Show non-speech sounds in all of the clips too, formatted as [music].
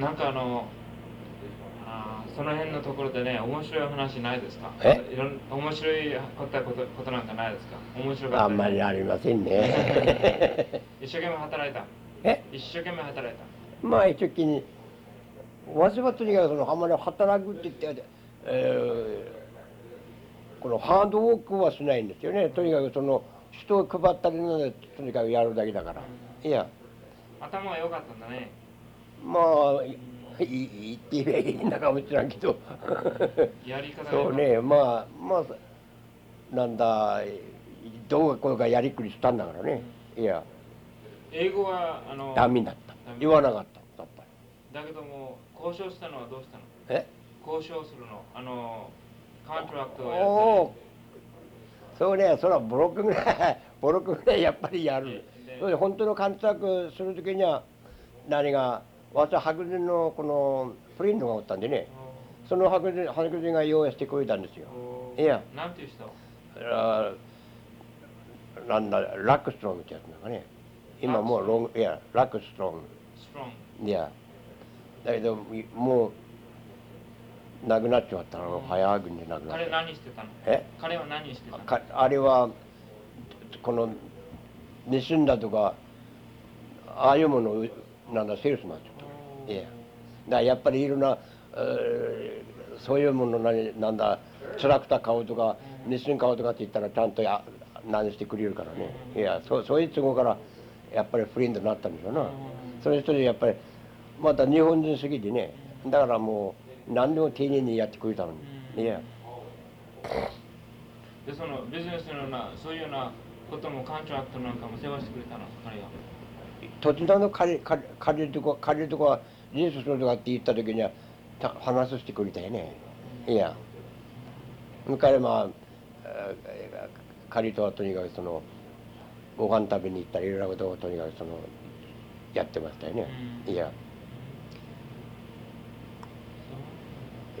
なんかあのあーその辺のところでね面白い話ないですか？え？いろん面白いことことことなんかないですか？面白かったあんまりありませんね。[laughs] 一生懸命働いた？え？一生懸命働いた？まあ一時にわしはとにかくそのあんまり働くって言って、えーこのハードウォークはしないんですよね。とにかくその人を配ったりのでとにかくやるだけだから。いや。頭は良かったんだねまあいいいって言えばいいんだかもしれんけど。やり方が。そうねまあまあなんだどうかこうかやりくりしたんだからね。いや。英語はあのダメだった。言わなかったやっぱり。だけども交渉したのはどうしたの？え？交渉するの。あの contract をおやそうねそれはブロックぐらい [laughs] ブロックぐらいやっぱりやる。それで本当の監索する時には何が私は白人のこのフリンドがおったんでね。たその白人白人が用意してくれたんですよ。いや。なんていう人？あーなんだラックストロングってやつなんかね。今もうロングいやラックストロンストロング。いや。だけどもう亡くなっちまったの。早くに亡くなっ彼た何してたの？え？彼は何してたの？かあれはこの盗んだとかああいうものをなんだセールスマンっていやだからやっぱりいろんな、えーそういうもの何なんだトラクター買うとか盗ん買うとかって言ったらちゃんとや何してくれるからね。いやそうそういう都合からやっぱりフリンドになったんでしょうな。その人でやっぱりまた日本人すぎてねだからもう何でも丁寧にやってくれたのに。いや。でそのビジネスのようなそういうようなことも contract なんかも世話してくれたの彼が。土地なの借り借り借りるとこ借りるとこはリースするとかって言った時にはた話させてくれたよね。いや。彼まあえー借りとはとにかくそのご飯食べに行ったりいろいろなことをとにかくそのやってましたよね。うん。いや。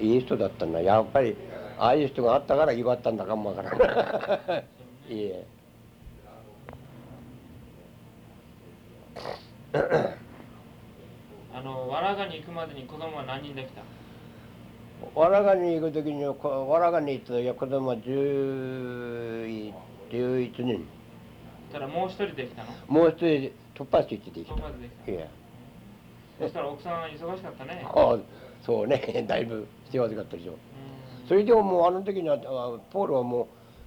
いい人だったんだやっぱりああいう人があったから祝ったんだかもわからないいいえあのわらがに行くまでに子供は何人できた？わらがに行く時にこわらがに行った時は子供は11 11人たらもう一人できたの？もう一人突破してきてきそこまでできたたいや。そしたら奥さんは忙しかったね。ああそうね。[laughs] だいぶ幸せかったでしょ。うん。それでももうあの時にはあポールはもう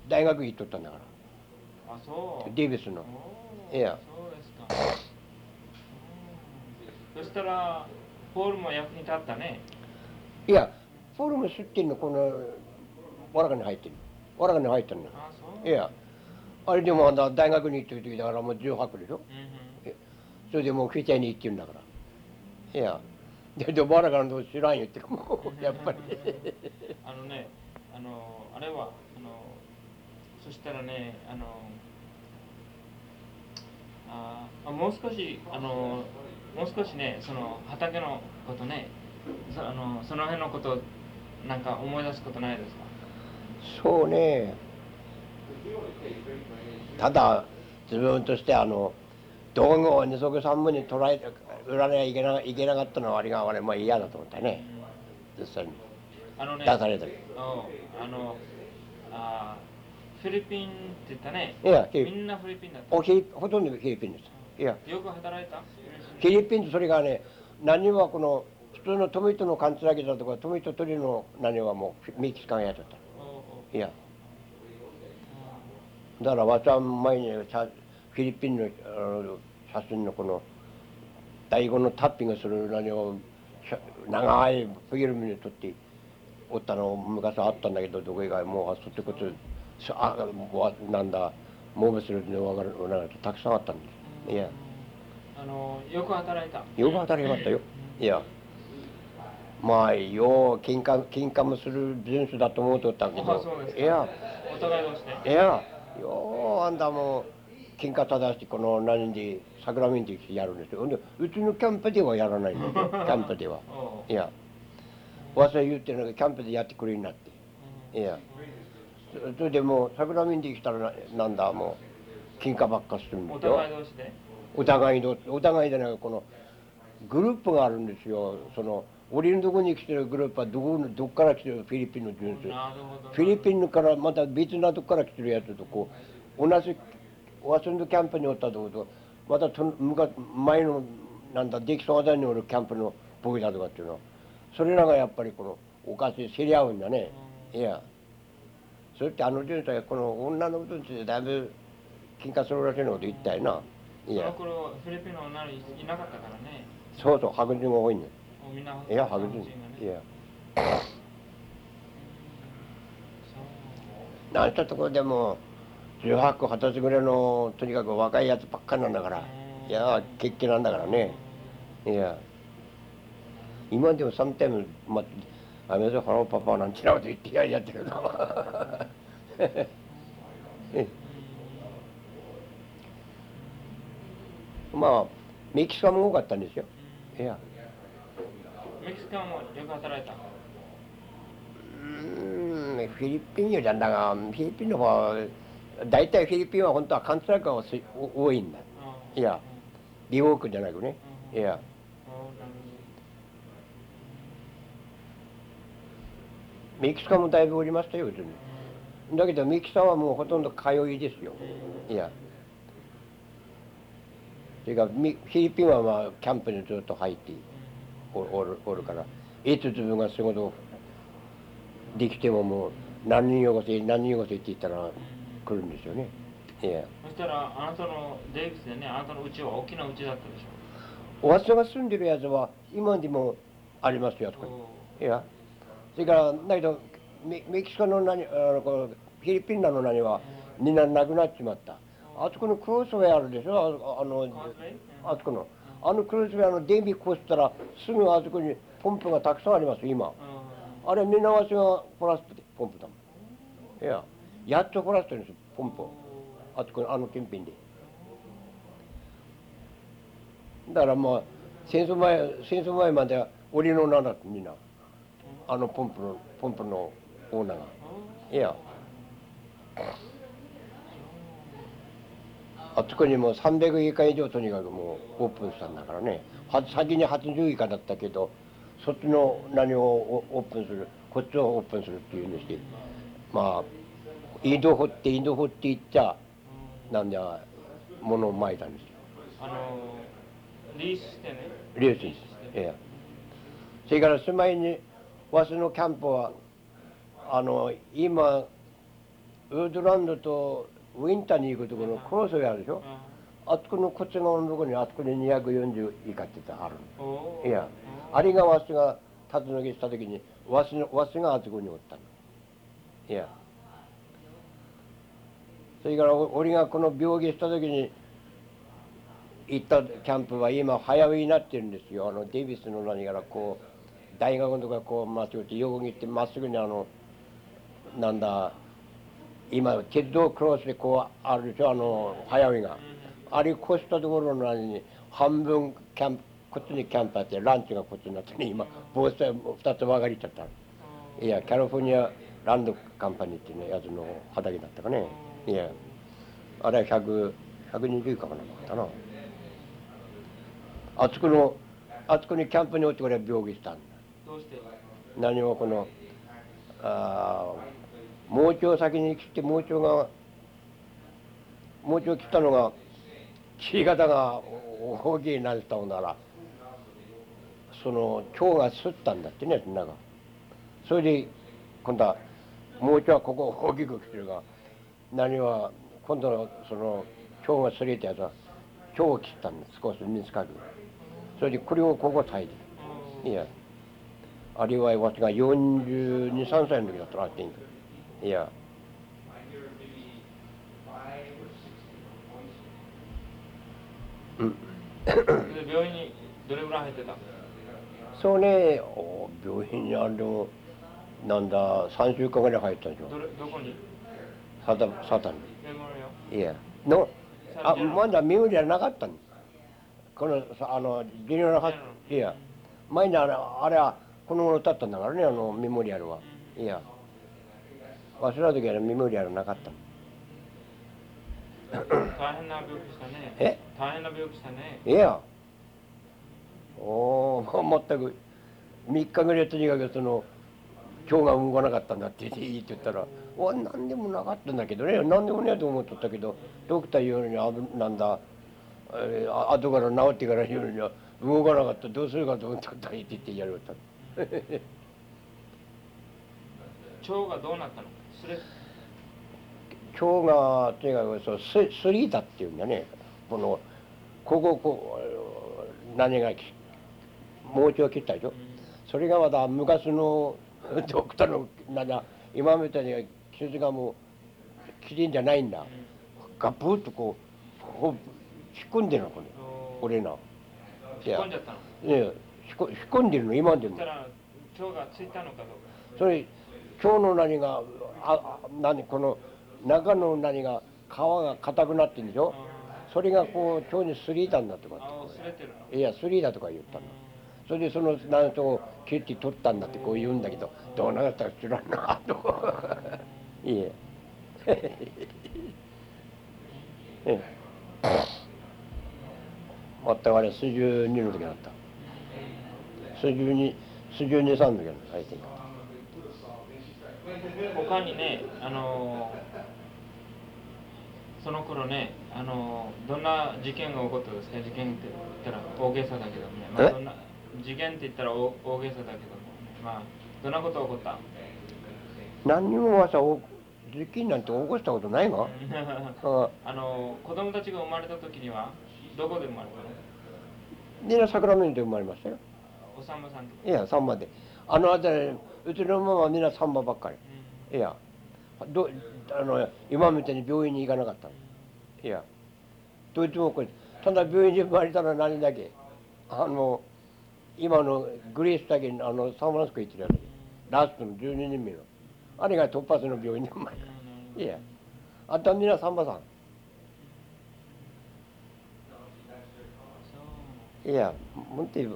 大学行っとったんだから。あそう。デイビスの。いやそうですかうんそしたらポールも役に立ったね。いやポールも知ってんのこのわらがに入ってる。わらがに入ってるの。あそう。いやあれでもあんた大学に行ってる時だからもう18でしょ。うんうん。それでもうフィチャーに行ってるんだから。いやででわらがの知らんよってもうやっぱり。あのね、あの、あれは、あの、そしたらね、あの、ああもう少し、あの、もう少しね、その畑のことね、そあのその辺のこと、なんか思い出すことないですか？そうね。ただ自分としてあの道具を二足三分に捉え売らなきゃいけないけなかったのはあれが俺も嫌だと思ったね。実際に。あのね、出されたり。ああのあ、フィリピンって言ったね、いやみんなフィリピンだった。ほとんどフィリピンです。いや。よく働いた？フィリピンとそれがね何はこの普通のトミトのカンツラギだとかトミト鳥の何はもうメキシカンやっちゃったいや。だから私は前にさフィリピンのあの写真のこの第五のタッピングする何を長いフィルムに撮っておったの昔あったんだけどどこ以外もうそうってことしあなんだモーブするの分かるなんかたくさんあったんです。いやあの、よく働いた。よく働きましたよいやまあよう金貨金貨もするビジネスだと思うとったけあどいやお互い同士で。いや、ようあんたも金貨正してこの何でサクラメント行ってやるんですよ。ほんでうちのキャンプではやらないんですよ。[laughs] キャンプでは。いや、わしは言ってるのがキャンプでやってくれになって。うんいや、そそれでもうサクラメント来たらななんだもう金貨ばっかするんですよお互い。同士で？お互いのお互いでなんかこのグループがあるんですよ。その俺のとこに来てるグループはどこのどっから来てるフィリピンの純粋フィリピンからまた別なとこから来てるやつとこう同じワシントンキャンプにおったとことまたと昔前のなんだデキソワダにおるキャンプのボーイだとかっていうの。それらがやっぱりこのおかしい競り合うんだね。いや。それってあの純粋はこの女のことについてだいぶ喧嘩するらしいのこと言ったよないや。その頃フィリピンの女の子いなかったからね。そうそう白人が多いねもうみんないや白人。がね。いや。なんたところでも18個20歳ぐらいのとにかく若いやつばっかりなんだから。いや決起なんだからね。いや。今でもサムタイムまあめでハローパパなんてなこと言ってやってるの [laughs] まあメキシカも多かったんですよ。いや。メキシカンもよく働いた？うーんフィリピンよりなんだがフィリピンの方は大体フィリピンは本当はカンツラカがす多いんだ。いや美容区じゃなくね。いや。メキシカンもだいぶおりましたよ別に。だけどメキシカンはもうほとんど通いですよ。いやそれかフィリピンはまあキャンプにずっと入っておおるおるから。いつ自分が仕事できてももう何人よこせ何人よこせって言ったら来るんですよね。いや。そしたらあなたのデイビスでねあなたの家は大きな家だったでしおわしが住んでるやつは今でもありますよあそこにょいや。それからだけどメメキシコの何あのこのフィリピンなの何はみんななくなっちまったあそこのクロスウェイあるでしょ？ああのあそこの。あのクロスウェイあの電気越したらすぐあそこにポンプがたくさんあります今。あれみんなわしが掘らせてポンプだもん。いややっと掘らせてるんですよポンプを。あそこのあの近辺で。だからまあ戦争前戦争前までは俺の名だってみんな。あのポンプのポンプのオーナーが。いやあそこにもう300以下以上とにかくもうオープンしたんだからね。は先に80以下だったけどそっちの何をオオープンするこっちをオープンするっていうんでしてまあ井戸掘って井戸掘っていっちゃなんだものをまいたんですよ。あのリースしてね。リュースですええ。それから住まいにわしのキャンプはあの今ウードランドとウィンターに行くところのクロスウェイあるでしょ？あそこのこっち側のところにあそこに240以下ってあるおいやあれがわしが立ち退きした時にわしのわしがあそこにおったの。いや。それからお俺がこの病気した時に行ったキャンプは今早植えになってるんですよ。あのデイビスの何からこう大学のとここうまっすぐって横切ってまっすぐにあのなんだ今鉄道クロスでこうあるでしょあの早植えが。あれ越したところの何に半分キャンプこっちにキャンプあってランチがこっちになってね今防災2つ分かれちゃったいやキャリフォルニアランドカンパニーっていうねやつの畑だったかね。いやあれは100 120かかなかったな。あそこのあそこにキャンプにおってこれ病気したんだ。どうして？何もこのあー盲腸先に来て盲腸が盲腸来たのが血型が大きいなったのなら。その腸がすったんだってね中それで今度は盲腸はここ大きく来てるが何は今度のその腸がすれたやつは腸を切ったんです。少し短くそれでこれをここ炊いていや。あるいはわしが42、3歳の時だったらあっていいんだ。いや。うん。で病院にどれぐらい入ってたそうね、お病院にあるの、なんだ、3週間ぐらい入ったんでしょ。どれどこに？サタサタン。いや。の、あ、まだ身売りはなかったんこの、さあの、ジュニアのはうんいや。前にあれ、あれは、この頃経ったんだからね、あの、メモリアルは。いや。忘れた時はメモリアルなかった。の。大変な病気したね。え？大変な病気したね。いや。おお全く。3日ぐらいとにかくその腸が動かなかったんだって言って言ったら「お何でもなかったんだけどね。何でもねえと思っとったけどドクター言うのにあなんだ、えー、後から治ってから言うのには動かなかった。どうするかと思ったんだって言ってやるった。腸がどうなったのそれ。腸がとにかくそうすすりだっていうんだね。このこここう何が盲腸を切ったでしょ、それがまだ昔の [laughs] ドクターのなんだ今みたいに傷がもうきれいんじゃないんだ、ガブッとこうこう引っ込んでるのこれ。俺な引っ込んじゃったの？ね引っ込んでるの今でも。それ腸の何がああ何この中の何が皮が硬くなってるんでしょ？それがこう腸にすりいたんだとかああ薄れていやすりだとか言ったの。それでその何とを切って取ったんだってこう言うんだけどどうなったか知らんなと。[laughs] いえ。[laughs] ええ。全くあれ数十二の時だった。数十二数十二三の時だった相手が他にねあのーその頃ねあのーどんな事件が起こったんですか事件って言ったら大げさだけどね、まあ、え？どんな事件って言ったら大大げさだけども、まあどんなことが起こった？何にもわさおズッキーニなんて起こしたことないがあ。あのー子供たちが生まれた時にはどこで生まれたの？みんなサクラメントで生まれましたよ。おさんまさんと？いやサンバで。あの辺りうちのママはみんなサンバばっかり。ういや。どあの今みたいに病院に行かなかったの？いや。どいつもこれただ病院に生まれたら何だけ？あの今のグレースだけあのサンフランシスコ行ってるやつ。ラストの12人目の。あれが突発の病院に生まれたいや。あとはみんなサンバさん。いや、もんていう、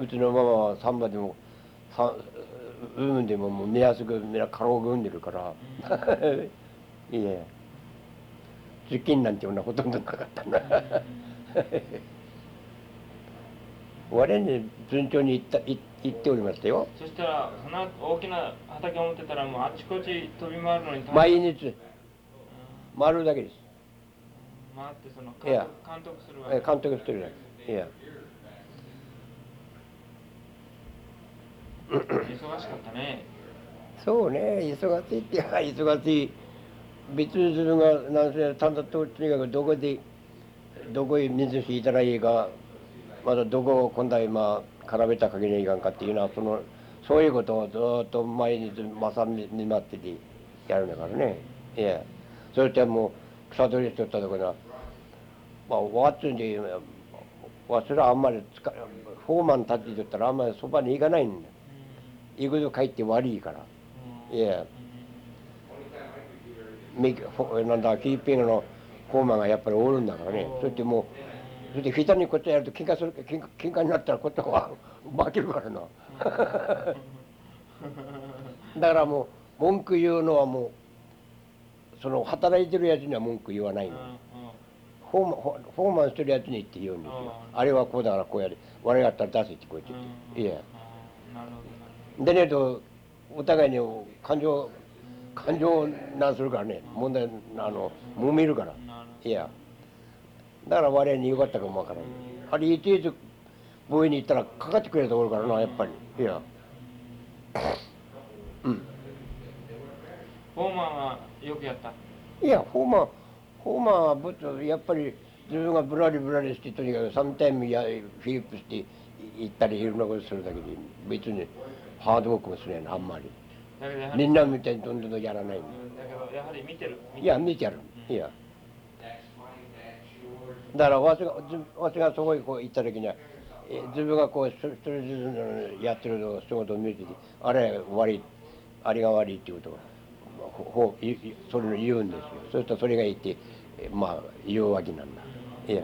うちのママはサンバでも、さ産んでももう寝やすくみんな過労が産んでるから、[laughs] いえ、受験なんていうのはほとんどなかったな。[laughs] 我に順調に行ったい行っておりましたよ。そしたらそんな大きな畑を持ってたらもうあちこち飛び回るのに大毎変日回るだけです。回ってその監督監督するわけえ監督してるだけ。いや。忙しかったね。そうね、忙しいって言えば忙しい。別に自分が何せただととにかくどこでどこへ水引いたらいいかまたどこを今度は今絡めたかけにいかんかっていうのはそのそういうことをずっと毎日まさに見舞っててやるんだからね。いや。それってもう草取りしとったところはまあ終わっつんでわそれあんまりつかフォーマン立ってとったらあんまりそばに行かないんだ。行くと帰って悪いから。いやメなんだキーピングのフォーマンがやっぱりおるんだからね。それってもうそれで左にこっちやると喧嘩する喧嘩喧嘩になったらこっちは [laughs] 負けるからな。だからもう文句言うのはもうその働いてるやつには文句言わないの。フォーマンフォフォーマンしてるやつに言って言うんですよ。あれはこうだからこうやれ。我がやったら出せってこう言って言って。いやなるほどでねえとお互いに感情感情なんするからね。問題あの揉めるから。いや。だから我々によかったかもわからん。あれいついつ防衛に行ったらかかってくれるところからなやっぱり。いや。[coughs] うん。フォーマンはよくやった？いやフォーマンフォーマンはぶやっぱり自分がぶらりぶらりしてとにかくサムタイムやフィリップして行ったりいろんなことするだけで別にハードワークもするやんあんまり。みんなみたいにどんどんやらないん。やはり見てるいや見てやるいや。だからわしがずわしがそこにこう行った時にはえ自分がこう一人ずつやってる仕事を見ててあれ悪いあれが悪いっていうことをほほそれを言うんですよ。そしたらそれが言ってえまあ言うわけなんだ。いや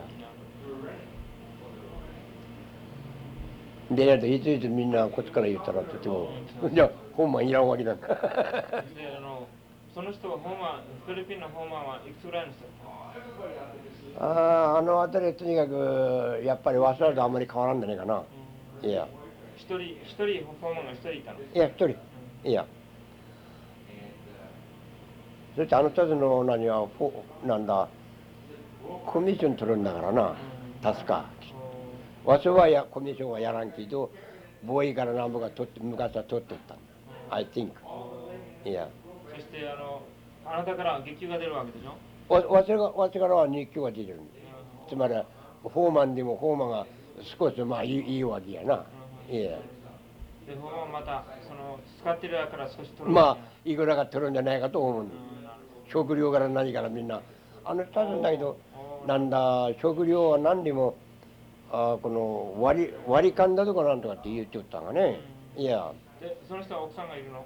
でないといついつみんなこっちから言ったらとてもじゃあ本番いらんわけだ。であのそその人はホーマー、フィリピンのホーマーはいくつぐらいの人あああの辺りとにかくやっぱり早稲田とあんまり変わらんじゃな。いかな、いや。一人、一人ホーマーが一人いたの？いや一人。いや。そしてあの人たちの何はなんだコミッション取るんだからな。確かわしはやコミッションはやらんけどボーイからなんぼか取って昔は取ってったんだ。I think. いやそしてあの、あなたから月給が出るわけでしょ？わわしがわしからは日給が出てるつまりフォーマンでもフォーマンが少しまあいいいいわけやな。いやで、ホーマーまた、その、使ってるやから少し取る。まあいくらか取るんじゃないかと思うう食料から何からみんな。あの人たちだけどなんだ食料は何でもあこの割り割り勘だとかなんとかって言っておったがね。いや。で、その人は奥さんがいるの？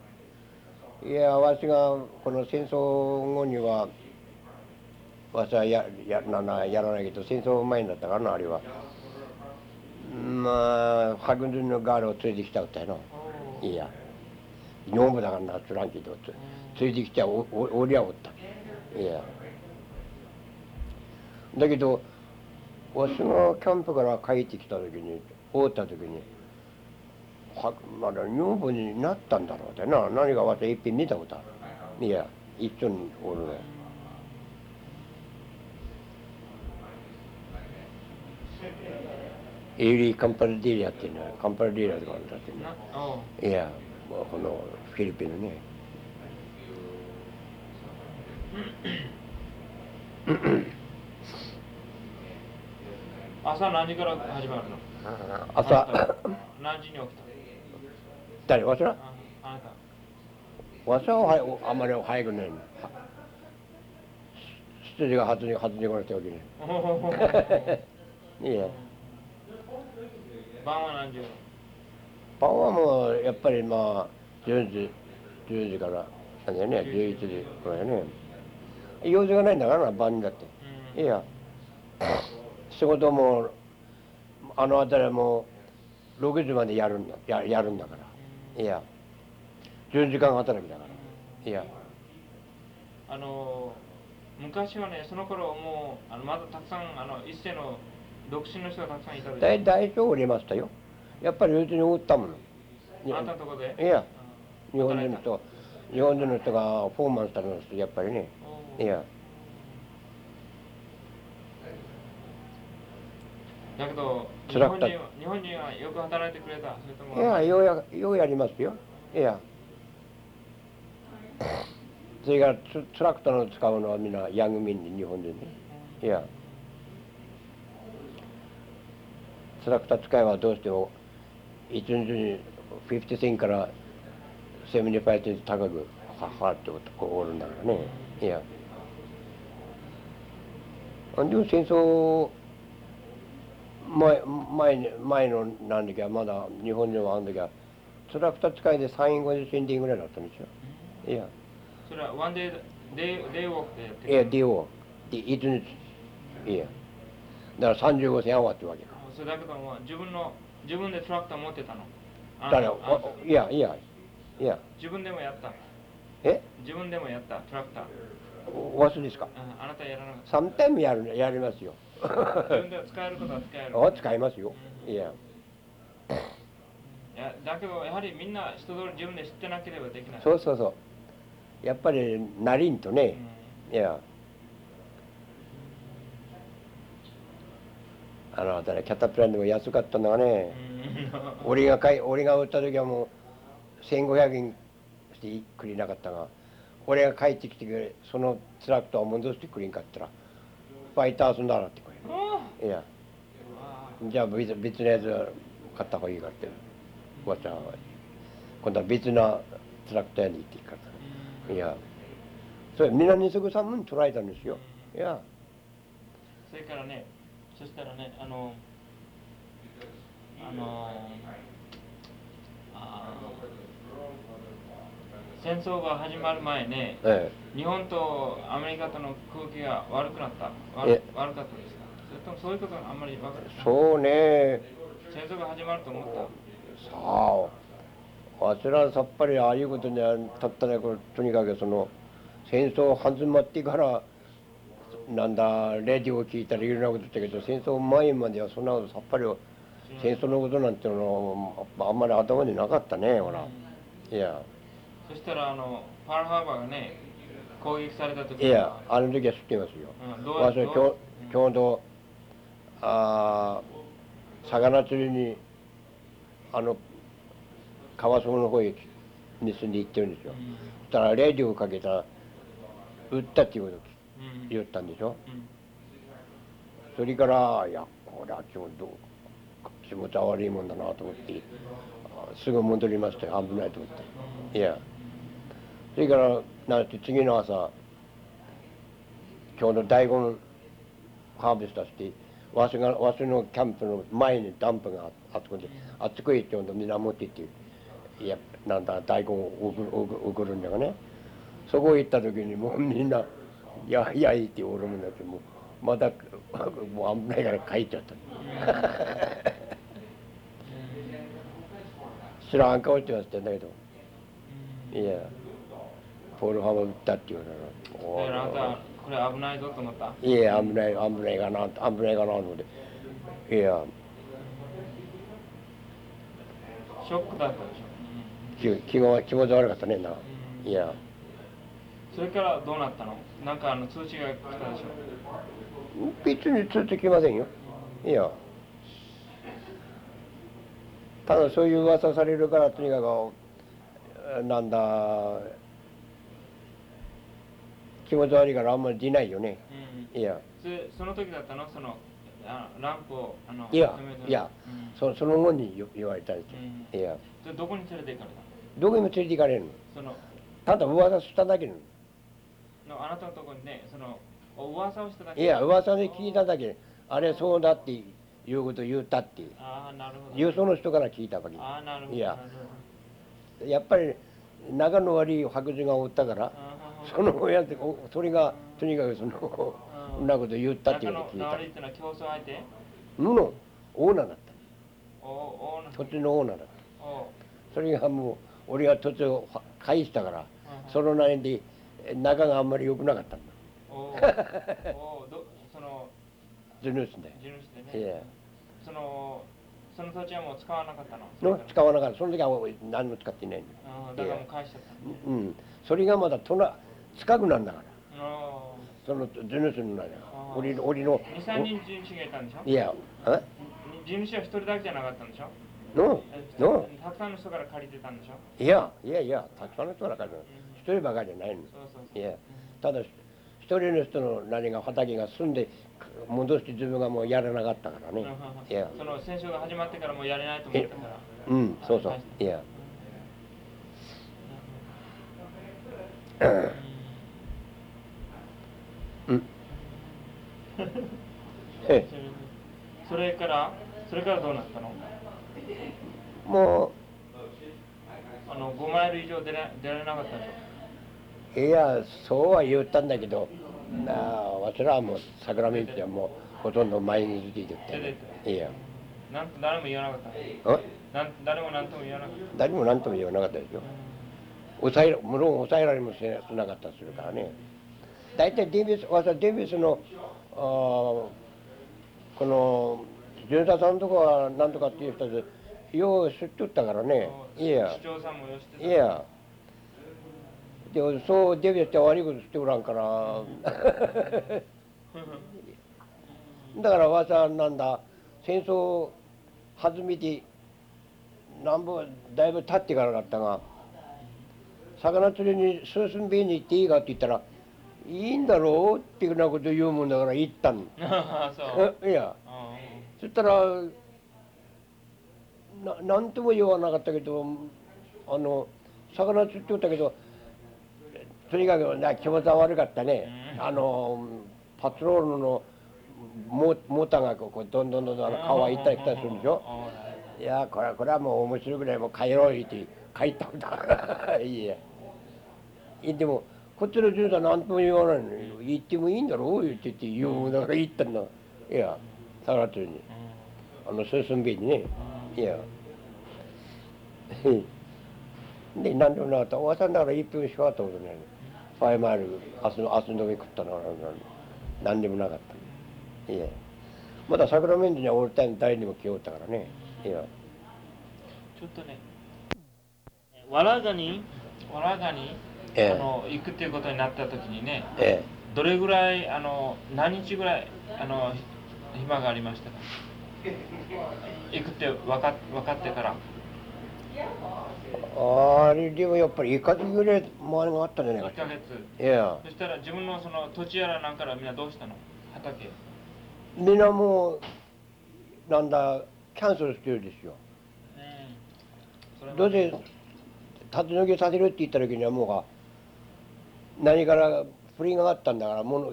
いやわしがこの戦争後にはわしはややなんだやらないけど戦争前だったからなあれは。まあ白人のガールを連れてきたったよないや。女房だからなつらんけどつ連れてきちゃおおおりゃおった。いや。だけどわしがキャンプから帰ってきた時に会った時にはまだ女房になったんだろうってな。何かわし一品見たことある。いや一緒におるねエイリー・カンパルディーラっていうのはカンパルディーラとかだっていうのなおういや、このフィリピンのね。[laughs] 朝何時から始まるの？朝。何時に起き誰？わしら？たああなた。わしははあんまり早くないの。7時が8時、8時頃ってわけね。おー。いや、晩は何時頃？パンはもうやっぱりまあ、10時、10時から、なんだよね、11時ぐらいね。用事がないんだからな、晩にだって。うん。いや、仕事も、あの辺りはもう、6時までやるんだ、ややるんだから。いや、10時間働きだから。いや、あの昔はね、その頃もうあのまだたくさんあの一世の独身の人がたくさんいたでしょ大大丈夫おりましたよ。やっぱりうちにおったもの。あなたのとこで？いや、うん日本人の人、日本人の人がフォーマンしたの人、やっぱりね。いや、だけど日本人は日本人はよく働いてくれたいや、ようや、ようやりますよ。いや。それからトトラクターの使うのはみんなヤングミンに日本人ね。いや。トラクター使いはどうしても一日に50センから75セン高く払っておるんだからね。いや。あでも戦争前前に前の何時かまだ日本人はあの時はトラクター使いで3円50センティぐらいだったんですよ。いや。それはワンデーデーデーウォークでやっていや、ディオ、で一日。いや。だから35銭合わってわけよ。それだけども自分の自分でトラクター持ってたの？あだから、いや、いや、いや、自分でもやったえ？自分でもやったトラクターおわしですか？ああなたやらなかっサムタイムやる、やりますよ。た自分で使えることは使えるお使いますよ。いや。いやだけどやはりみんな人通り自分で知ってなければできないそうそうそう。やっぱり、なりんとね。いや。あの辺り、キャタピランでも安かったんだがね。うん俺が買い、俺が売った時はもう、1500円してくれなかったが、俺が帰ってきてくれ、そのトラクターを戻してくれんかったら、ファイターズならってこあいや、あじゃあ別別のやつ買った方がいいからって、わちゃんは、今度は別なトラクターに行っていくから。いや、それ、南すぐさんも捉えたんですよ。いや、それからねそしたらねあのあのあー戦争が始まる前ねえ日本とアメリカとの空気が悪くなった。悪え悪かったですともそういうことがあんまり分かる。え、そうね。戦争が始まると思った。さあ、わしらさっぱりああいうことにはたったね、これとにかくその戦争始まってからなんだレディオを聞いたらいろんなこと言ったけど戦争前まではそんなことさっぱり戦争のことなんていうのはあんまり頭になかったねほら。いや。そしたらあのパールハーバーがね攻撃された時いやあの時は知ってますよ、うんどうや私はちょどうちょうどあー魚釣りにあの川底の方へ盗んで行ってるんですよ、うん。そしたらレディオをかけたら撃ったっていうこと言ったんでしょ。うん。それからいやこれは気持ち気持ちは悪いもんだなと思ってあすぐ戻りましたよ危ないと思って。いや。それからなんて次の朝ちょうど大根ハーベストしてわしがわしのキャンプの前にダンプがああそこであっちこへちょうどみんな持って行っていやなんだ大根を送るんだがね。そこへ行った時にもうみんな「ややい」って俺もなってもうまたもう危ないから帰っちゃった。知らん顔してはしてんだけど。いやポールハム打ったって言われだからこれ危ないぞと思った？いや危ない危ないかな危ないかなと思っていや。ショックだったでしょ、気気が気持ち悪かったねな。うん。いや。それからどうなったの？なんかあの通知が来たでしょ。別についてきませんよ。いや。ただそういう噂されるからとにかくなんだ気持ち悪いからあんまり出ないよね。うん。いや。でその時だったの？そのあランプをあのいやいや。うん。そその後に言言われたんですよ。うん。いや。でどこに連れて行かれたの？どこにも連れて行かれるの。そのただ噂しただけなの。のあなたのところにねそのお噂をしただけ？いや噂で聞いただけ。あれそうだっていうことを言ったってああなるほど。よその人から聞いたわけ。ああなるほど。いや。やっぱり仲の悪い白人がおったからその親っておそれがとにかくそのそん。なこと言ったっていうのを聞いた。仲の悪いっていうのは競争相手？ののオーナーだった。土地のオーナーだった。お。それがもう俺が土地を返したからうん。そのなりで仲があんまり良くなかったんだ。[laughs] その地主で。地主でね。そのその土地はもう使わなかったの？の使わなかった。その時は何も使っていないんだだからもう返しちゃったうん。それがまだ隣近くなんだから。あその地主の中俺の俺の。あ23人地主がいたんでしょ？いやあ地主は一人だけじゃなかったんでしょ？のえの。たくさんの人から借りてたんでしょ？いやいやいやたくさんの人だから一人ばかりじゃないの。いやただ一人の人の何が畑が住んで戻して自分がもうやらなかったからね。いや。その戦争が始まってからもうやれないと思ったから。うんそうそう。いや。うんえそれからそれからどうなったの？もあの5マイル以上出ら出られなかったでしういやそうは言ったんだけどなあわしらはもう桜道はもうほとんど毎日出て行って。ねいや。ょなんと誰も言わなかったあなん誰も何とも言わなかった。誰も何とも言わなかったですよ抑えら無論抑えられもしなかったりするからね。大体デイビス私はデイビスのこの巡査さんとかは何とかっていう人でよう知っとったからね。いや。市長さんもよしてた。いや。でそうデビューして悪いことしておらんから。[laughs] だからわしはなんだ戦争弾みてなんぼだいぶ経ってからだったが魚釣りにスースンビーに行っていいかって言ったらいいんだろうっていうようなこと言うもんだから行った [laughs] う。えいや。あそしたらななんとも言わなかったけどあの魚釣っておったけどとにかくな気持ちは悪かったね、うん。あのパトロールのモモーターがこうどんどんどんどん川行ったり来たりするんでしょ？いやこれはこれはもう面白くない。もう帰ろう言って帰ったんだい [laughs] いやでもこっちの巡査何とも言わないのに行ってもいいんだろう言ってって言うだから行ったんだ。いや魚釣りに。あのスースンビーにね。いや。で何でもなかった。おばさんだから1分しか会ったことないの。ファイマイル明日の明日の上食ったのは何にもなかった。いえまだサクラメントにはオールタイム誰にも来よったからね。いや。ちょっとね。わらがに？わらがに、ええ。あの行くっていうことになった時にねえどれぐらいあの何日ぐらいあのひ暇がありましたか？行くって分か分かってから。えあれでもやっぱり1ヶ月ぐらい周りがあったんじゃない1かヶ月。いや。そしたら自分のその土地やらなんからみんなどうしたの？畑。みんなもうなんだキャンセルしてるんですようん。どうせ立て抜けさせるって言った時にはもうが何から不倫があったんだからもの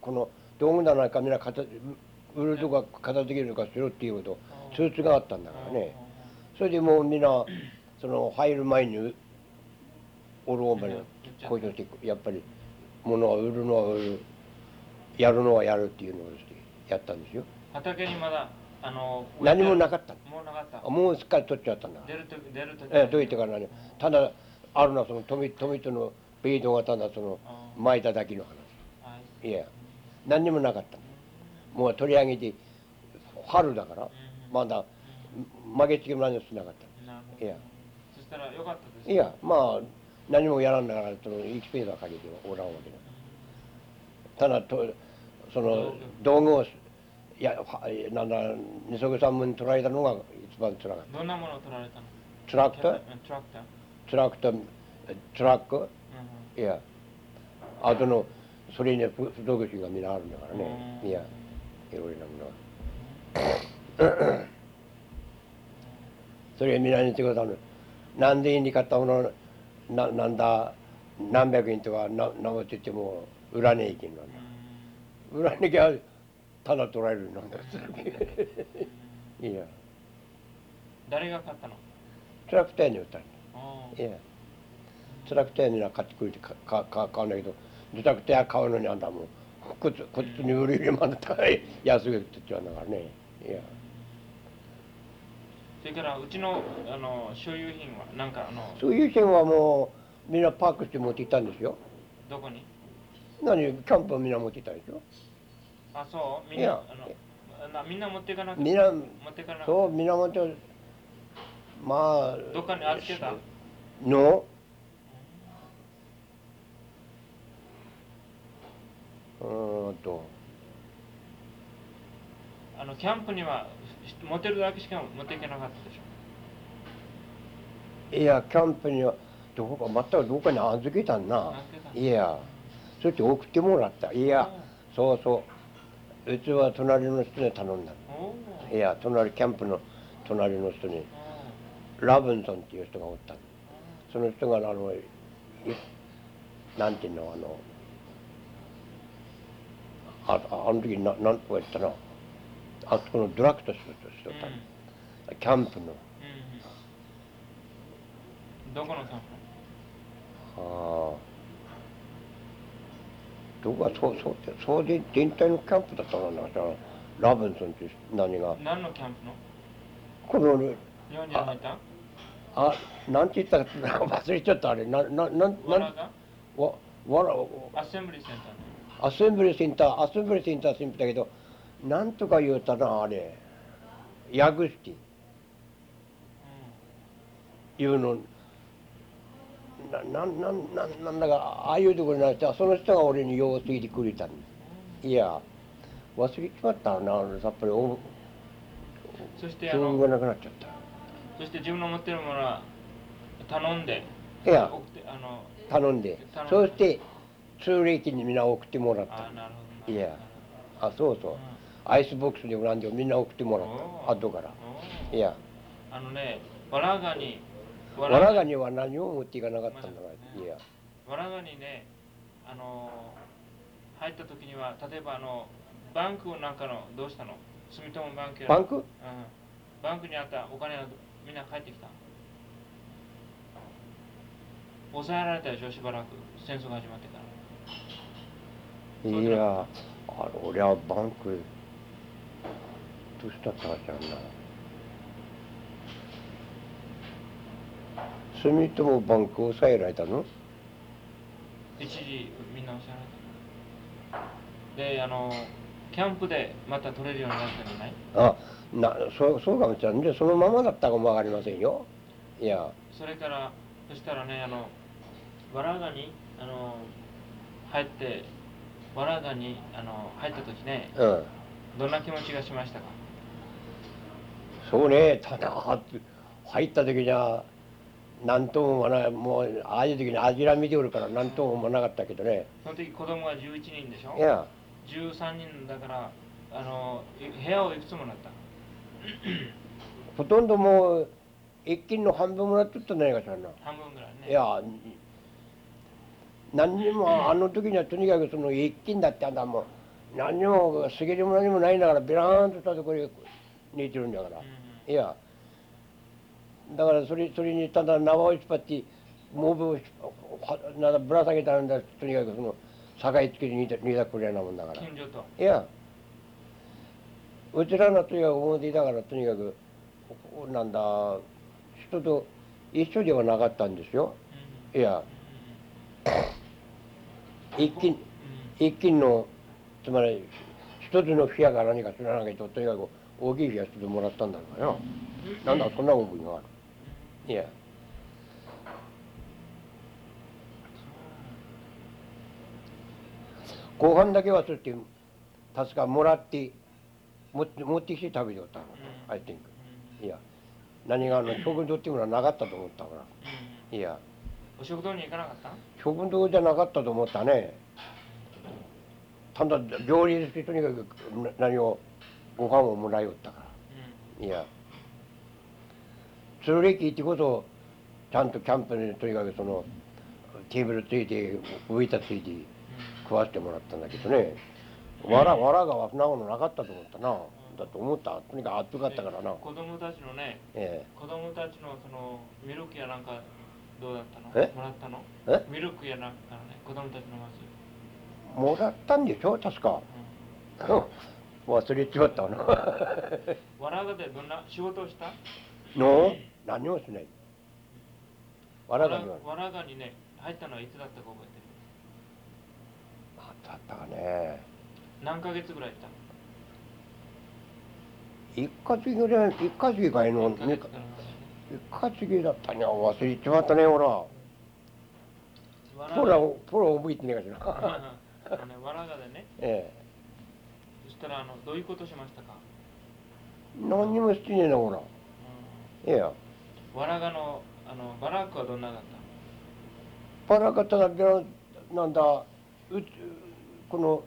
この道具棚かみんな片売るとか片付けるとかしろっていうこと通知があったんだからね。それでもうみんなその入る前におるおまで交渉してやっぱり物は売るのは売るやるのはやるっていうのをしてやったんですよ。畑にまだあの何もなかった。もうなかった。もうすっかり取っちゃったんだ。出ると出るとええ、どう言ってから何ただあるのはその富富とのベイドがただその巻いただけの話。い。や。何にもなかった。もう取り上げて春だからまだ曲げつけも何もしなかった。いや。そしたらよかったですいやまあ何もやらんだからその1ペースはかけておらんわけだ。ただとその道具。をやはなんだ二足三分取られたのが一番つらかった。どんなものを取られたの？トラクター？うんトラクター。トラクタートラック？うん。いや、あとの、それには不不動具がみんなあるんだからね。うん。いや、いろいろなものは。それみんなに言ってくださる。何で円に買ったもの、ななんだ、何百円とか、な、なもって言っても、売らねえけんなん。だ。売らねきゃ、ただ取られるなん。だ。[laughs] いや、誰が買ったの？トラクターに売ったんだ。あ。いや、トラクターには買ってくれてかかか買うんだけど、トラクター買うのにあんたもう、こっちこっちに売るよりまだ高い安くって言っちゃうんだからね。いや、それからうちのあの所有品はなんかあのそういう線はもう、みんなパークして持って行ったんですよ。どこに？何、キャンプはみんな持ってたんですよ。あそう。みんいや。なあのなみんな持っていかなくてみんな、持っていかなくて。そう、みんな持って、まあ、どっかに預けた？の？うーんと、あのキャンプには持てるだけしか持っていけなかったでしょ？いや、キャンプには、どこか、全くどこかに預けたんな。いや、そして送ってもらった。いや、そうそう。うちは隣の人に頼んだ。いや、隣、キャンプの隣の人に、おラブンソンっていう人がおったの。その人が、あの、いなんていうの、あの、あああの時な、なんとか言ったな。あそこのドラクトしとしとったの。キャンプの。うんうん。どこのキャンプ？ああ。どこかそうそうそうで全体のキャンプだったかな。さラブンソンって何が。何のキャンプの？この日本に入ったあなんて言ったか忘れちゃった。あれななななん？わわわらアッセンブリーセンターねアセンブリセンターアセンブリセンターセンターだけどなんとか言うたなあれ。ヤグスティ。いうの。ななんなんなんなんだかああいうところになってその人が俺に用をついてくれたんいや忘れちまったなさっぱりおそしてあがのなくなっちゃった。そして自分の持ってるものは頼んでいや。あの頼んで。頼んで。そうして通礼金にみんな送ってもらった。いや。あそうそう。アイスボックスで選んでみんな送ってもらった。後から。いや。あのねわらがにわらがに。は何も持っていかなかったんだからいや。わらがにねあの入った時には例えばあのバンクなんかのどうしたの？住友バンクやバンク？うん、バンクにあったお金はみんな帰ってきた抑えられたでしょ？しばらく。戦争が始まってからいやあれ俺はバンクどうしたったかじゃんな住友バンク抑えられたの？一時みんなおっしゃられた。であのキャンプでまた取れるようになったんじゃない？あなそうそうかもしれない。でそのままだったかもわかりませんよ。いや。それからそしたらねあのわらがにあの入ってわらがにあの入った時ねうん。どんな気持ちがしましたか？そうねただ入った時には何とも思わないもうああいう時に諦めておるから何とも思わなかったけどね。その時子供は11人でしょ？いや。13人だからあのい部屋をいくつもらった？ほとんどもう一斤の半分もらっとったんじゃないかしらな。半分ぐらいね。いや何にもあの時にはとにかくその一斤だってあんたもう何にも過ぎるも何もないんだからビラーンとしたところに寝てるんだから、うんいや。だからそれそれにただ縄を引っ張ってモブをはなんだぶら下げたんだとにかくその境つけて煮たくれなもんだから。近所と。いや。うちらのとにかく表だからとにかくなんだ人と一緒ではなかったんですよ。いや一斤一斤のつまり一つのフィアか何か知らないけどとにかく大きいフィア一つもらったんだからよ。なんだそんな覚えがある。いや。後半だけはそうやって確かもらって持って持ってきて食べておったの、うん。I think いや。何があの食堂っていうのはなかったと思ったから。いやお食堂に行かなかった？食堂じゃなかったと思ったね。ただ料理してとにかくな何をご飯をもらいよったから。いや。鶴歴ってことちゃんとキャンプにとにかくそのテーブルついて浮いたついて食わせてもらったんだけどね。わらわらがそんなものなかったと思ったな。だと思った。とにかく暑かったからな。子供たちのねえ子供たちのそのミルクやなんかどうだったの？え？もらったの？え？ミルクやなんかのね子供たちのまず、えもらったんでしょ？確か。うん。忘れちまったわな [laughs] わらがでどんな仕事をした？の？何もしない？わらがわには。わらがにね入ったのはいつだったか覚えてる？あったかね。何ヶ月ぐらいいた一か月ぐらい一か月かいの何ヶ。二月かか月だったにゃ忘れちまったねほらほらがほら覚えてねえかしら。あのねわらがでね。[laughs] えそしたらあのどういうことしましたか、え何にもしてねえなほらういや。ん、わらがのあのバラックはどんなだった？パラカタがビラなんだうこの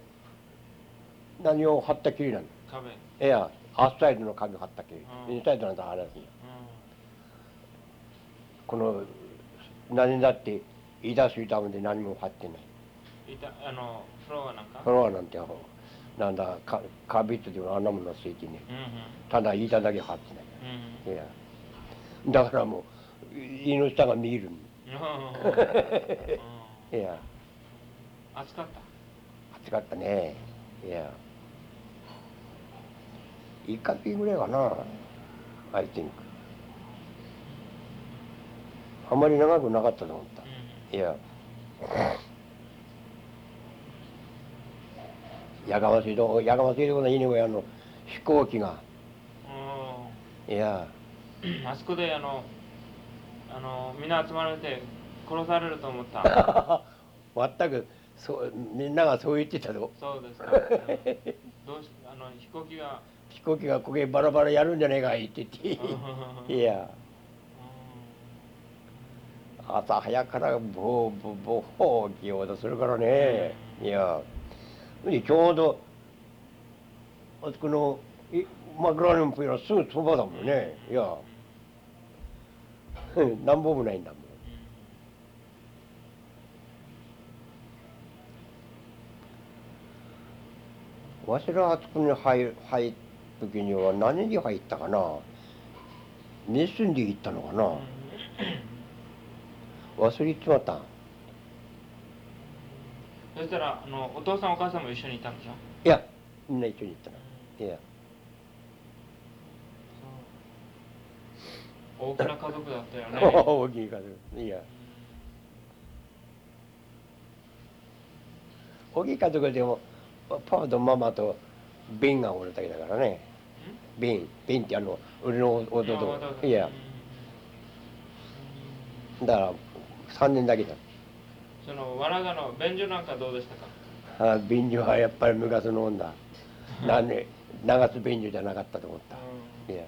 何を貼ったきりなんだ壁、うん、いやアウトサイドの壁貼ったきり。うん。インサイドなんだ話やこの何だって言い出す板まで何も貼ってない。あのフロアなんか？フロアなんてなんだカカービットでもあんなものついてね。うんうん。ただ板だけ貼ってうんないいや。だからもう胃の下が見えるうん [laughs] いや。暑かった？暑かったね。いや。1か月ぐらいかな。I think あんまり長くなかったと思った。いや。やがましいとこやがましいとこのいいねあの飛行機が。うん。いや。うんあそこであのあのみんな集まられて殺されると思った。[laughs] 全くそうみんながそう言ってたぞそうですか、うんどうしあの飛行機が。[laughs] 飛行機が焦げバラバラやるんじゃねえかいって言って [laughs] いや朝早くからボーボーボーほう気を出するからね。いや。でちょうどあそこのいマクラーレンプすぐそばだもんね。いや。[laughs] なんぼもないんだもん。わしらあそこに入る入る時には何に入ったかな？メスンで行ったのかな？忘れちまったそしたらあのお父さんお母さんも一緒にいたんでしょ？いやみんな一緒に行ったないや。大きな家族だったよね。[laughs] 大きい数いや。大きい家族でもパパとママとビンがおるだけだからね。ビンビンってあの俺の弟。弟いや。だから3人だけだ。そのわらがの便所なんかどうでしたか？あ便所はやっぱり昔のもんだ。何流す便所じゃなかったと思った。いや。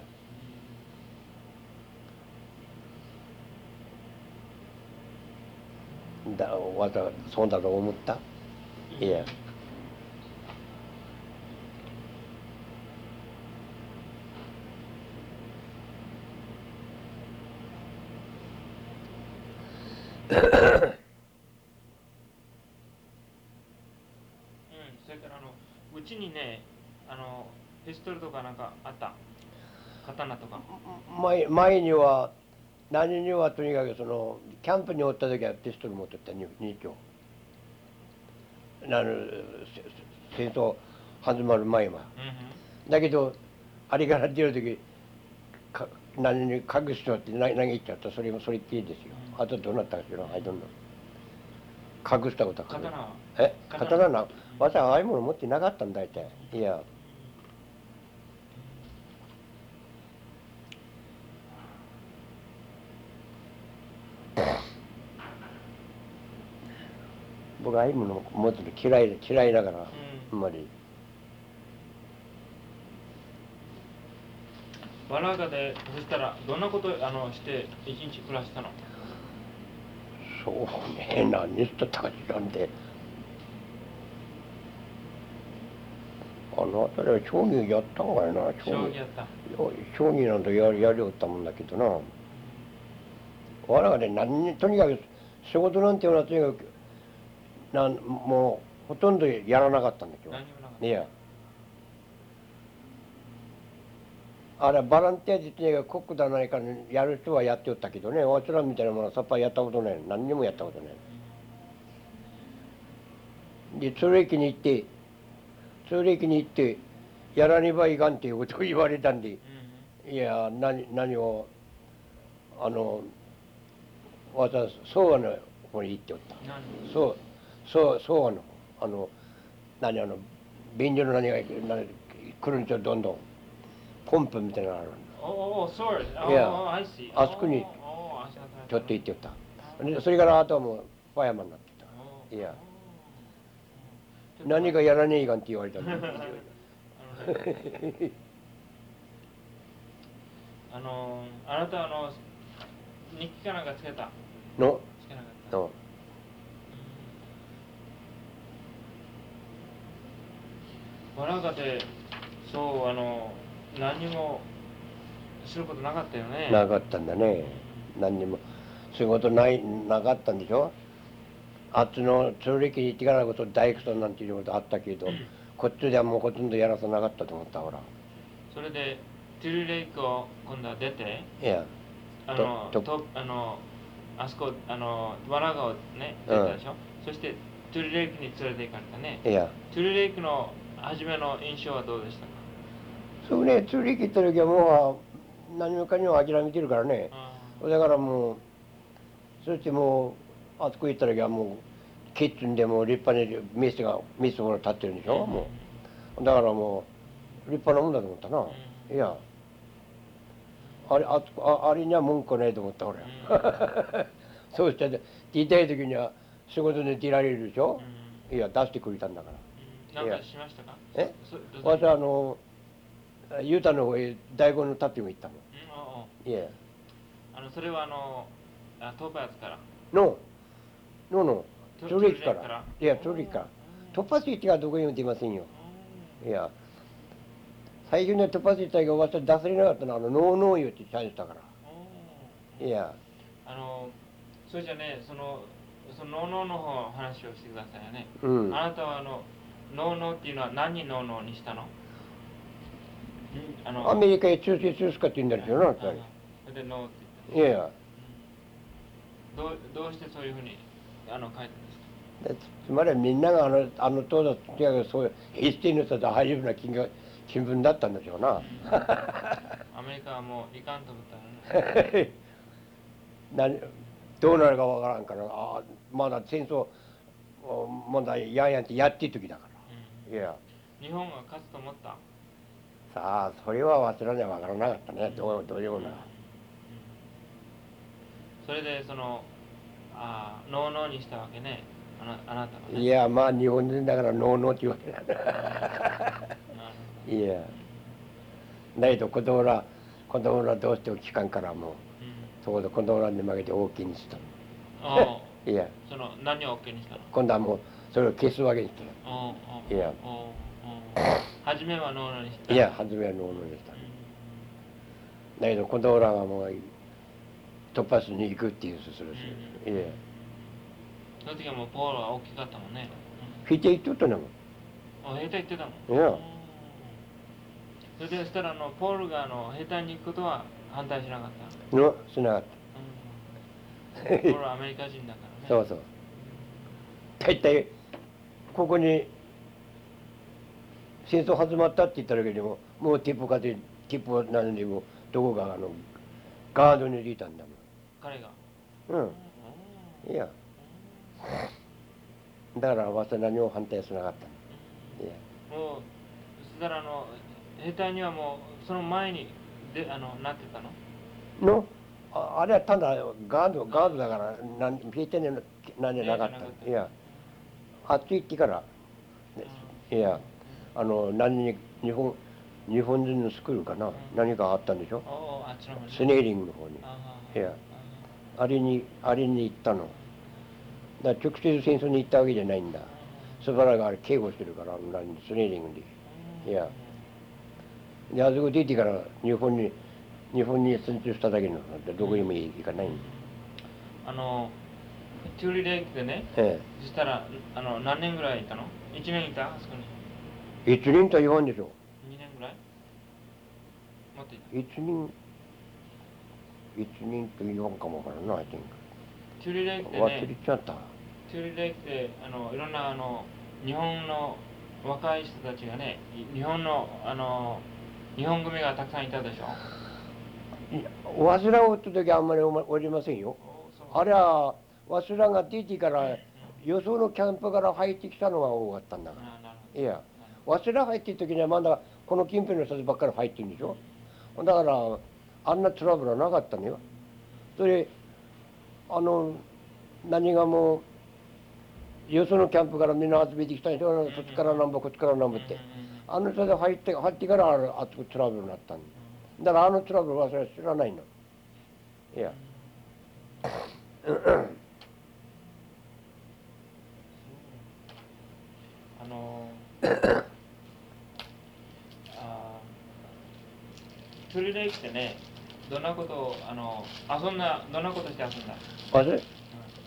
だわざそうだと思った？いやうん、それからあのうちにねあのピストルとかなんかあった？刀とか。前前には何にはとにかくそのキャンプにおった時はピストル持ってった2丁あのせ戦争始まる前は。うんだけどあれから出る時か何に隠しとって投げ投げちゃった？それもそれっきりですよあとどうなったかしらはいどんな隠したことは隠刀。はえ？刀。刀な私はああいうもの持ってなかったんだ大体い。や。僕ああいうもの持つの嫌い嫌いだから、あんまり。バラガでそしたらどんなことあのして一日暮らしたの？そうね。何しとったか知らんで。あの辺りは将棋やったんかいな将棋やった。将棋なんてややりおったもんだけどな。我々ね何にとにかく仕事なんていうのはとにかくなんもうほとんどやらなかったんだけど。いやあれバランティア自体がコックだないからやる人はやっておったけどね。わしらみたいなものはさっぱりやったことない。何にもやったことない。で鶴駅に行って鶴駅に行ってやらねばいかんっていうことを言われたんでうん。いや何何をあの私昭和の方に行っておった。何そうそう昭和のあの何あの便所の何が何来るんちゃどんどんポンプみたいなのがあるあそこにちょっと行ってた。でそれからあとはもうファイアマンになってたいや何かやらねえかんって言われたんだ [laughs] [laughs] あのねあなたあの日記かなんかつけた？の？つけなかった？の。バラガでそうあの何にもすることなかったよね。なかったんだね。何にも。仕事ないなかったんでしょ？あっちの鶴力に行ってからのこと大工さんなんていうことあったけど [clears throat] こっちではもうほとんどやらさなかったと思ったほら。それでトゥルレイクを今度は出ていや。あのとと。あのあそこあのバラガをね出たでしょ、そしてトゥルレイクに連れて行かれたね。いや。トゥルレイクの初めの印象はどうでしたか？そうね鶴力行った時はもう何もかにも諦めてるからね。あだからもうそしてもうあそこ行った時はもうキッチンでもう立派に店が店が立ってるんでしょ、もうだからもう立派なもんだと思ったな、いや。あれあああれには文句ないと思った俺、[laughs] そうして出たい時には仕事で出られるでしょ、いや出してくれたんだから。うん。なんかしましたか？え？私はあの雄太の方へ大根のタッピも行ったもん。あのそれはあのあトーパーズから。の。のの。と鶴駅から。ら。いや鶴駅から。突破スがどこにも出ませんよ。いや。最初に突破スイッチが私は出せれなかったのはあのノーノーユってチャンしたから。いや。あのそれじゃねそのそのノーノーの方話をしてくださいよね、うん。あなたはあのノーノーっていうのは何にノーノーにしたの？アメリカへ中止するかって言うんだけどなそれでノーって言ったいやいや。どうどうしてそういうふうにあの書いたんですか？でつまりはみんながあのあの当時とにかくそういう必死にさとああいうような気が気分だったんでしょうな。アメリカはもういかんと思ったらね。[laughs] 何どうなるかわからんからああまだ戦争問題やんやんってやってる時だかうん。らいや。日本が勝つと思った？さあそれは忘れには分からなかったね。どうどういうようなそれでそのあーノーノーにしたわけね。あなあなたがね。いやまあ日本人だからノーノーって言うわけだいや。だけど子供ら子供らどうしても聞かんからもう。うん。そうだ子供らに負けて大きいにした。あいや。ーその何を OK にしたの？今度はもうそれを消すわけにした。いや初めはノーノーにした。いや初めはノーノーでした。うん。だけど子供らがもう突破しに行くっていうするし。いやその時はもうポールは大きかったもんね。引いていっとったの？もんあ、下手言ってたもん。いや。うん。それでそしたらあのポールがあの下手に行くことは反対しなかった？のしなかっうん、ポールはアメリカ人だからね。た [laughs] そうそう。大体ここに戦争始まったって言っただけでももうティップかてティップなのにもどこかあのガードにいたんだ彼が。もんうん。いや。だからわしは何も反対しなかった。いやもうそしたらあの下手にはもうその前にであのなってたの？の？ああれはただガードガードだから何引いてね何じゃなかっいやなかった。たいや。あっち行ってから。いやあの何に日本日本人のスクールかな、何かあったんでしょ？スネーリングの方に。あいやあ。れにあれに行ったの。だから直接戦争に行ったわけじゃないんだ。スバラがあれ警護してるから何スネーリングでいやであそこ出てから日本に日本に戦争しただけなのでどこにも行かないんだ。あのトゥーリーレイクでね、えそしたらあの何年ぐらいいたの ?1 年いた？あそこに。え一人と言わんでしょ2年ぐらい？もっといた。一人一人と言わんかもわからんな I think トゥーリーレイクで忘ねれ、ちゃった。トゥーリーレイクであのいろんなあの日本の若い人たちがね、い日本のあの日本組がたくさんいたでしょ？いやわしらおった時はあんまりおりませんよ。あれはわしらが出てからよそのキャンプから入ってきたのが多かったんだから。いやわしら入ってる時にはまだこの近辺の人たちばっかり入ってるんでしょ？だからあんなトラブルはなかったのよ。それあの何がもうよそのキャンプからみんな集めてきたんでしょ？そっちからなんぼこっちからなんぼって。あの人で入って入ってからあれあそこトラブルになったんだだからあのトラブルはそれは知らないの。いや。あのあトゥーリーレイクってね、どんなことをあの遊んだどんなことして遊んだ？わし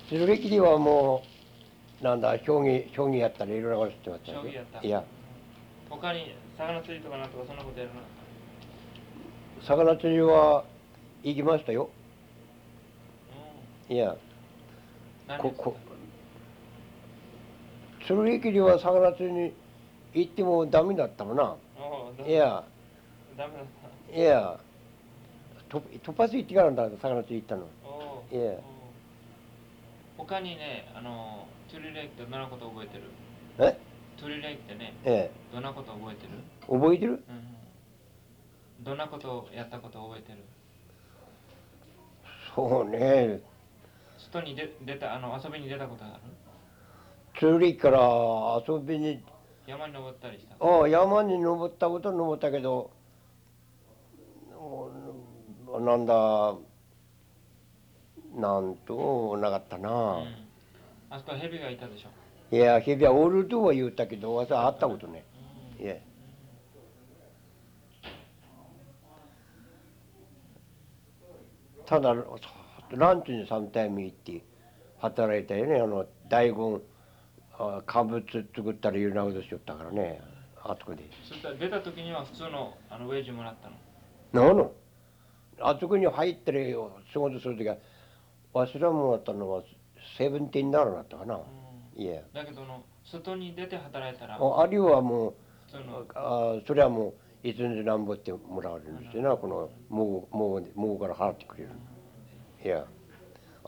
鶴歴ではもうなんだ将棋将棋やったりいろいろなことしてましたよ将棋やった。いや。他に魚釣りとかなんとかそんなことやるの？魚釣りは行きましたよ。うん。いや。何ここ。鶴歴では魚釣りに行ってもダメだったもんないや。ダメだった。いやと突発行ってからだ魚釣り行ったのいえおう他にね、あのトゥーリーレイクってどんなこと覚えてる？え？トゥーリーレイクってね、えどんなこと覚えてる？え覚えてる？うん、どんなことをやったことを覚えてる？そうね外に出出たあの遊びに出たことがある？鶴歴から遊びに山に登ったりした？ああ山に登ったことは登ったけどおなんだなんともなかったな、うん。あそこは蛇がいたでしょ。いや蛇はおるとは言ったけどわしは会ったことね。いやただランチに3タイム行って働いたよね。あの大根あ乾物作ったりいうなことしよったからね。あそこで。そしたら出た時には普通のあのウェージもらったの。なの？あそこに入ってるよ。仕事する時は。わしらもらったのはセブンティーンダラーだったかな、うん。いやだけどの外に出て働いたら。ああるいはもう普通のあそれはもういつでなんぼってもらえるんですよなこのもうもうもうから払ってくれる。いや。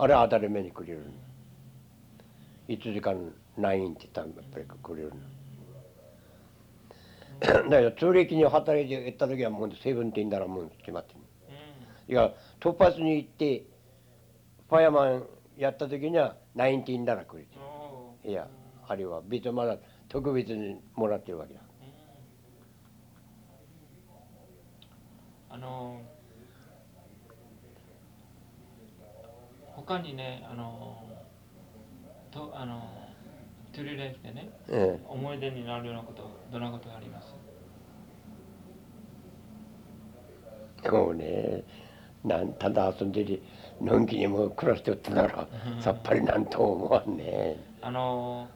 あれは当たり前にくれる。1時間ないんって言ったらやっぱり来れるなだけど通歴に働いて行った時はもうセブンティーンだらもう決まってる。うん。いや突発に行ってファイアマンやった時にはナインティーンだら来る。おー。いやあるいは別にまだ特別にもらってるわけだ。あの他にねあのとあのトゥリーライフでねえ思い出になるようなことどんなことがあります？えもうねなんただ遊んでるのんきにも暮らしておったならさっぱりなんとも思わんね。あの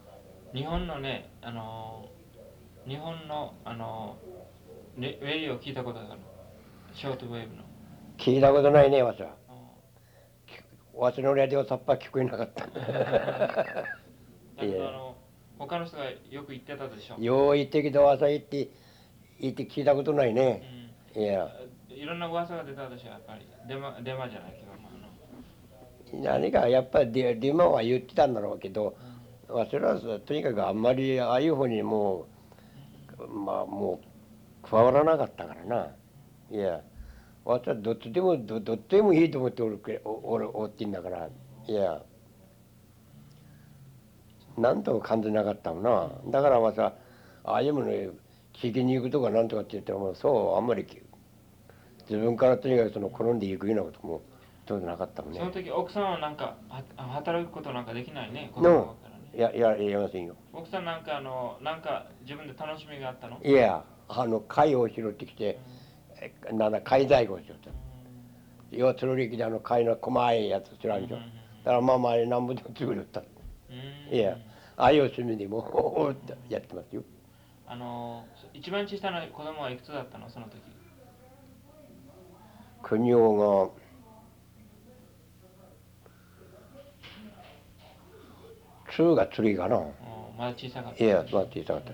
日本のねあの日本のあのレウェリを聞いたことがある。ショートウェーブの。聞いたことないねわしは。あわしのレディオさっぱり聞こえなかった [laughs] だけどあの他の人がよく言ってたでしょ、よう言ってきたわしは言って言って聞いたことないうねん、いや。いろんな噂が出たでしょやっぱり。デマデマじゃないけど何かやっぱりデデマは言ってたんだろうけどわしらはとにかくあんまりああいう方にもうまあもう加わらなかったからな。いや。私はどっちでもどどっちでもいいと思っておるけおおるおってんだから。いやなんとも感じなかったもんな。だからまたああいうもの聞きに行くとかなんとかって言ってもそうあんまり自分からとにかくその好んで行くようなこともそうでなかったもんね。その時奥さんはなんかは働くことなんかできないね。子の供だからね。いやいややりませんよ。奥さんなんかあのなんか自分で楽しみがあったの？いやあの貝を拾ってきてえなんだ貝細工をしよった要は鶴力であの貝の細いやつ知らんでしょ。だからまあまあなんぼでも作るったいやああいう趣味でもやってますよ。あの一番小さな子供はいくつだったの？その時。国王が2が釣りかな。おまだ小さかった。いやまあ小さかった